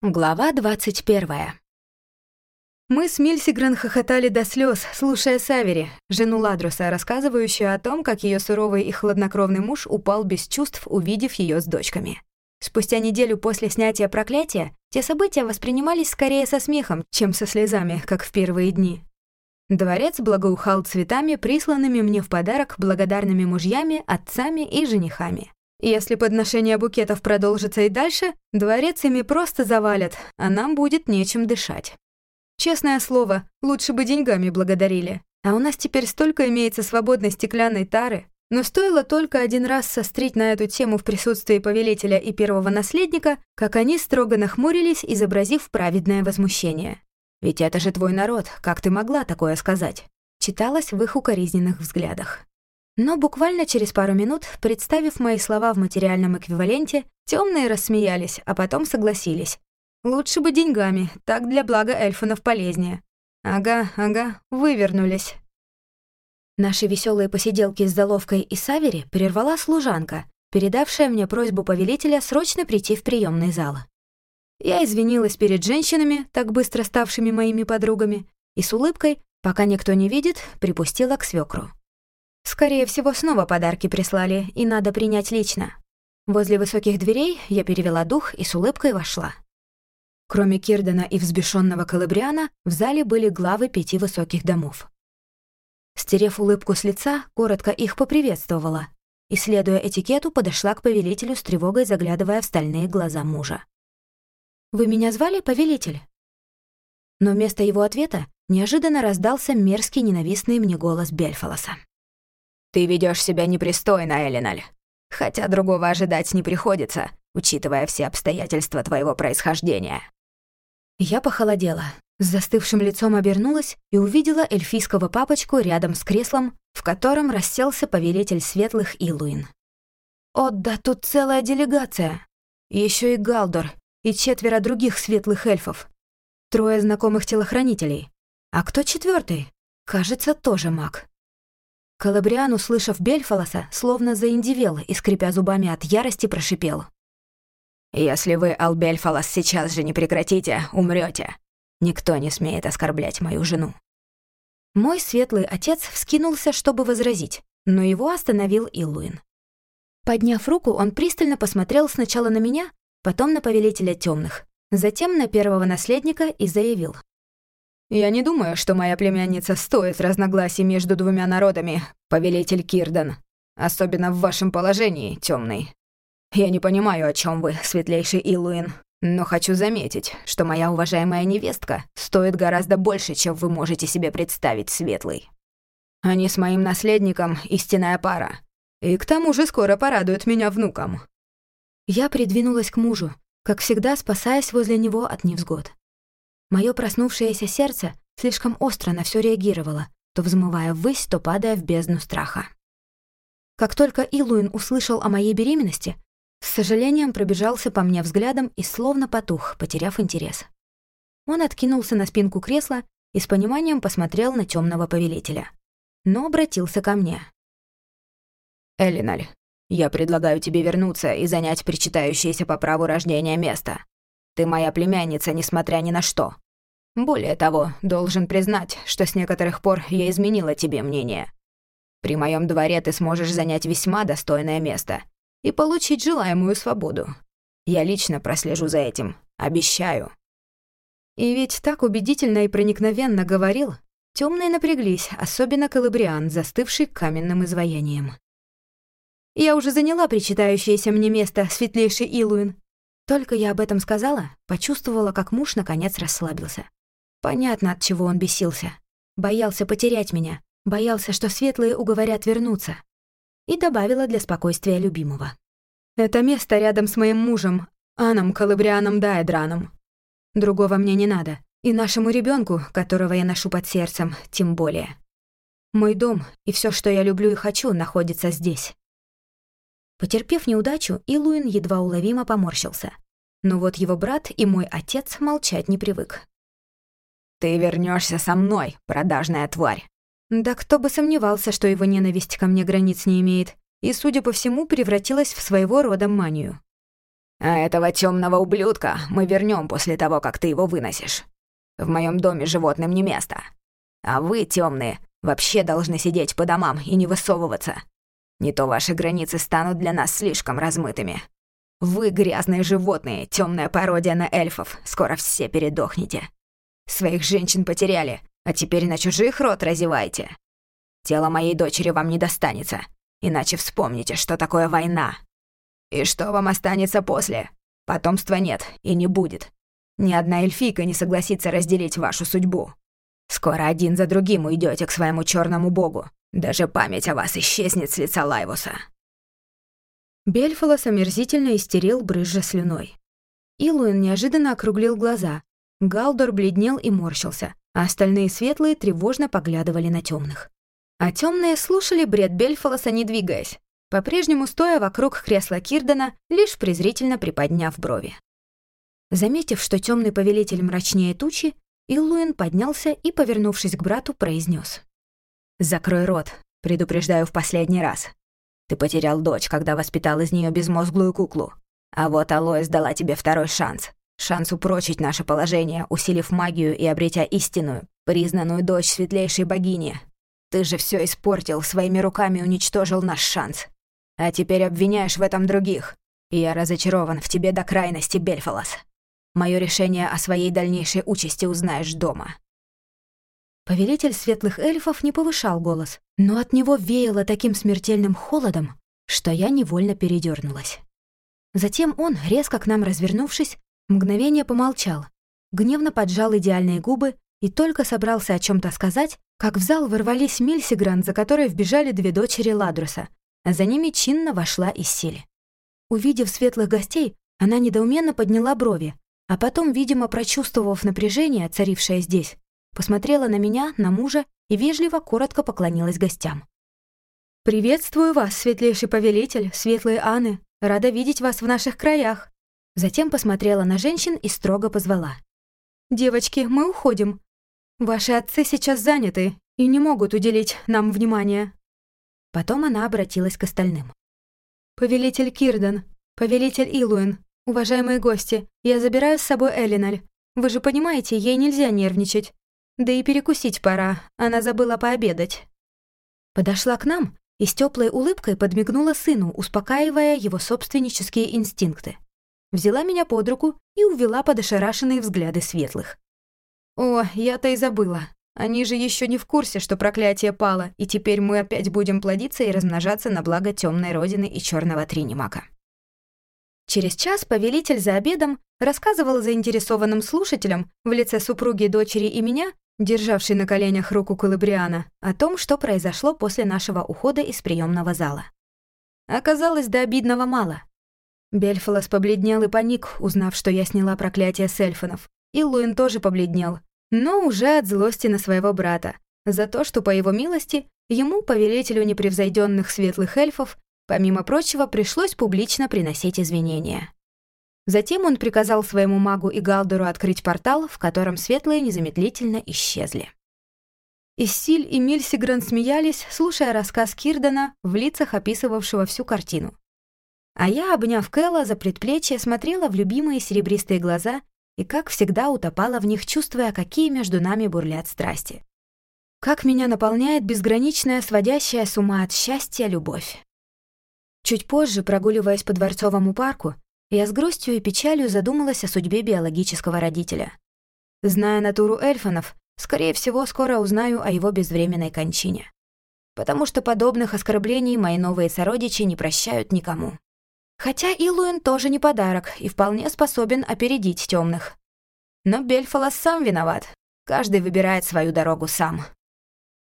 Глава 21. Мы с Мильсигрен хохотали до слез, слушая Савери, жену Ладруса, рассказывающую о том, как ее суровый и хладнокровный муж упал без чувств, увидев ее с дочками. Спустя неделю после снятия проклятия, те события воспринимались скорее со смехом, чем со слезами, как в первые дни. Дворец благоухал цветами, присланными мне в подарок благодарными мужьями, отцами и женихами. Если подношение букетов продолжится и дальше, дворец ими просто завалят, а нам будет нечем дышать. Честное слово, лучше бы деньгами благодарили. А у нас теперь столько имеется свободной стеклянной тары. Но стоило только один раз сострить на эту тему в присутствии повелителя и первого наследника, как они строго нахмурились, изобразив праведное возмущение. «Ведь это же твой народ, как ты могла такое сказать?» Читалось в их укоризненных взглядах. Но буквально через пару минут, представив мои слова в материальном эквиваленте, темные рассмеялись, а потом согласились. Лучше бы деньгами, так для блага эльфунов полезнее. Ага, ага, вывернулись. Наши веселые посиделки с Заловкой и Савери прервала служанка, передавшая мне просьбу повелителя срочно прийти в приемный зал. Я извинилась перед женщинами, так быстро ставшими моими подругами, и с улыбкой, пока никто не видит, припустила к свекру. Скорее всего, снова подарки прислали, и надо принять лично. Возле высоких дверей я перевела дух и с улыбкой вошла. Кроме Кирдена и взбешенного Калабриана, в зале были главы пяти высоких домов. Стерев улыбку с лица, коротко их поприветствовала и, следуя этикету, подошла к повелителю с тревогой, заглядывая в стальные глаза мужа. «Вы меня звали, повелитель?» Но вместо его ответа неожиданно раздался мерзкий ненавистный мне голос Бельфалоса. Ты ведешь себя непристойно, Элиналь. Хотя другого ожидать не приходится, учитывая все обстоятельства твоего происхождения». Я похолодела, с застывшим лицом обернулась и увидела эльфийского папочку рядом с креслом, в котором расселся повелитель светлых Илуин. «О, да тут целая делегация! Еще и Галдор, и четверо других светлых эльфов. Трое знакомых телохранителей. А кто четвертый? Кажется, тоже маг. Калабриан, услышав Бельфалоса, словно заиндивел и, скрипя зубами от ярости, прошипел. «Если вы, Албельфалос, сейчас же не прекратите, умрете. Никто не смеет оскорблять мою жену». Мой светлый отец вскинулся, чтобы возразить, но его остановил Илуин. Подняв руку, он пристально посмотрел сначала на меня, потом на повелителя темных, затем на первого наследника и заявил. Я не думаю, что моя племянница стоит разногласий между двумя народами, повелитель Кирдан. Особенно в вашем положении, темный. Я не понимаю, о чем вы, светлейший Илуин, но хочу заметить, что моя уважаемая невестка стоит гораздо больше, чем вы можете себе представить, светлый. Они с моим наследником истинная пара. И к тому же скоро порадуют меня внуком. Я придвинулась к мужу, как всегда спасаясь возле него от невзгод. Мое проснувшееся сердце слишком остро на все реагировало, то взмывая ввысь, то падая в бездну страха. Как только Илуин услышал о моей беременности, с сожалением пробежался по мне взглядом и словно потух, потеряв интерес. Он откинулся на спинку кресла и с пониманием посмотрел на темного повелителя. Но обратился ко мне. «Элиналь, я предлагаю тебе вернуться и занять причитающееся по праву рождения место. Ты моя племянница, несмотря ни на что. Более того, должен признать, что с некоторых пор я изменила тебе мнение. При моем дворе ты сможешь занять весьма достойное место и получить желаемую свободу. Я лично прослежу за этим, обещаю». И ведь так убедительно и проникновенно говорил, темные напряглись, особенно Калабриан, застывший каменным изваянием. «Я уже заняла причитающееся мне место, светлейший Илуин. Только я об этом сказала, почувствовала, как муж наконец расслабился. Понятно, от чего он бесился. Боялся потерять меня, боялся, что светлые уговорят вернуться. И добавила для спокойствия любимого. «Это место рядом с моим мужем, Аном Калабрианом Дайдраном. Другого мне не надо, и нашему ребенку, которого я ношу под сердцем, тем более. Мой дом и все, что я люблю и хочу, находится здесь». Потерпев неудачу, Илуин едва уловимо поморщился. Но вот его брат и мой отец молчать не привык. «Ты вернешься со мной, продажная тварь!» Да кто бы сомневался, что его ненависть ко мне границ не имеет, и, судя по всему, превратилась в своего рода манию. А этого темного ублюдка мы вернем после того, как ты его выносишь. В моем доме животным не место. А вы, темные, вообще должны сидеть по домам и не высовываться. Не то ваши границы станут для нас слишком размытыми. Вы, грязные животные, темная пародия на эльфов, скоро все передохнете. Своих женщин потеряли, а теперь на чужих рот разевайте. Тело моей дочери вам не достанется, иначе вспомните, что такое война. И что вам останется после? Потомства нет и не будет. Ни одна эльфийка не согласится разделить вашу судьбу. Скоро один за другим уйдете к своему черному богу. Даже память о вас исчезнет с лица Лайвуса. Бельфолос омерзительно истерил, брызжа слюной. Илуин неожиданно округлил глаза. Галдор бледнел и морщился, а остальные светлые тревожно поглядывали на темных. А темные слушали бред Бельфолоса, не двигаясь по-прежнему стоя вокруг кресла Кирдена, лишь презрительно приподняв брови. Заметив, что темный повелитель мрачнее тучи, Иллуин поднялся и, повернувшись к брату, произнес: «Закрой рот, предупреждаю в последний раз. Ты потерял дочь, когда воспитал из нее безмозглую куклу. А вот Алоэс дала тебе второй шанс. Шанс упрочить наше положение, усилив магию и обретя истинную, признанную дочь светлейшей богини. Ты же все испортил, своими руками уничтожил наш шанс. А теперь обвиняешь в этом других. Я разочарован в тебе до крайности, Бельфалос. Мое решение о своей дальнейшей участи узнаешь дома». Повелитель светлых эльфов не повышал голос, но от него веяло таким смертельным холодом, что я невольно передернулась. Затем он, резко к нам развернувшись, мгновение помолчал, гневно поджал идеальные губы и только собрался о чем то сказать, как в зал ворвались Мильсигран, за которой вбежали две дочери Ладруса, а за ними чинно вошла Иссель. Увидев светлых гостей, она недоуменно подняла брови, а потом, видимо, прочувствовав напряжение, царившее здесь, посмотрела на меня, на мужа и вежливо, коротко поклонилась гостям. «Приветствую вас, светлейший повелитель, светлые Анны. Рада видеть вас в наших краях». Затем посмотрела на женщин и строго позвала. «Девочки, мы уходим. Ваши отцы сейчас заняты и не могут уделить нам внимания. Потом она обратилась к остальным. «Повелитель Кирдан, повелитель Илуэн, уважаемые гости, я забираю с собой Элиналь. Вы же понимаете, ей нельзя нервничать. Да и перекусить пора, она забыла пообедать». Подошла к нам и с теплой улыбкой подмигнула сыну, успокаивая его собственнические инстинкты. Взяла меня под руку и увела под ошарашенные взгляды светлых. «О, я-то и забыла. Они же еще не в курсе, что проклятие пало, и теперь мы опять будем плодиться и размножаться на благо темной родины и черного Тринимака. Через час повелитель за обедом рассказывал заинтересованным слушателям в лице супруги, дочери и меня, державшей на коленях руку Калабриана, о том, что произошло после нашего ухода из приемного зала. Оказалось, до обидного мало. Бельфалос побледнел и паник, узнав, что я сняла проклятие с эльфанов. И Луин тоже побледнел, но уже от злости на своего брата, за то, что, по его милости, ему, повелителю непревзойденных светлых эльфов, помимо прочего, пришлось публично приносить извинения. Затем он приказал своему магу и Галдору открыть портал, в котором светлые незамедлительно исчезли. Иссиль и Мильсигран смеялись, слушая рассказ Кирдана в лицах, описывавшего всю картину. А я, обняв Кэлла за предплечье, смотрела в любимые серебристые глаза и, как всегда, утопала в них, чувствуя, какие между нами бурлят страсти. Как меня наполняет безграничная, сводящая с ума от счастья любовь. Чуть позже, прогуливаясь по Дворцовому парку, я с грустью и печалью задумалась о судьбе биологического родителя. Зная натуру эльфанов, скорее всего, скоро узнаю о его безвременной кончине. Потому что подобных оскорблений мои новые сородичи не прощают никому. Хотя Илуэн тоже не подарок и вполне способен опередить темных. Но Бельфалос сам виноват. Каждый выбирает свою дорогу сам.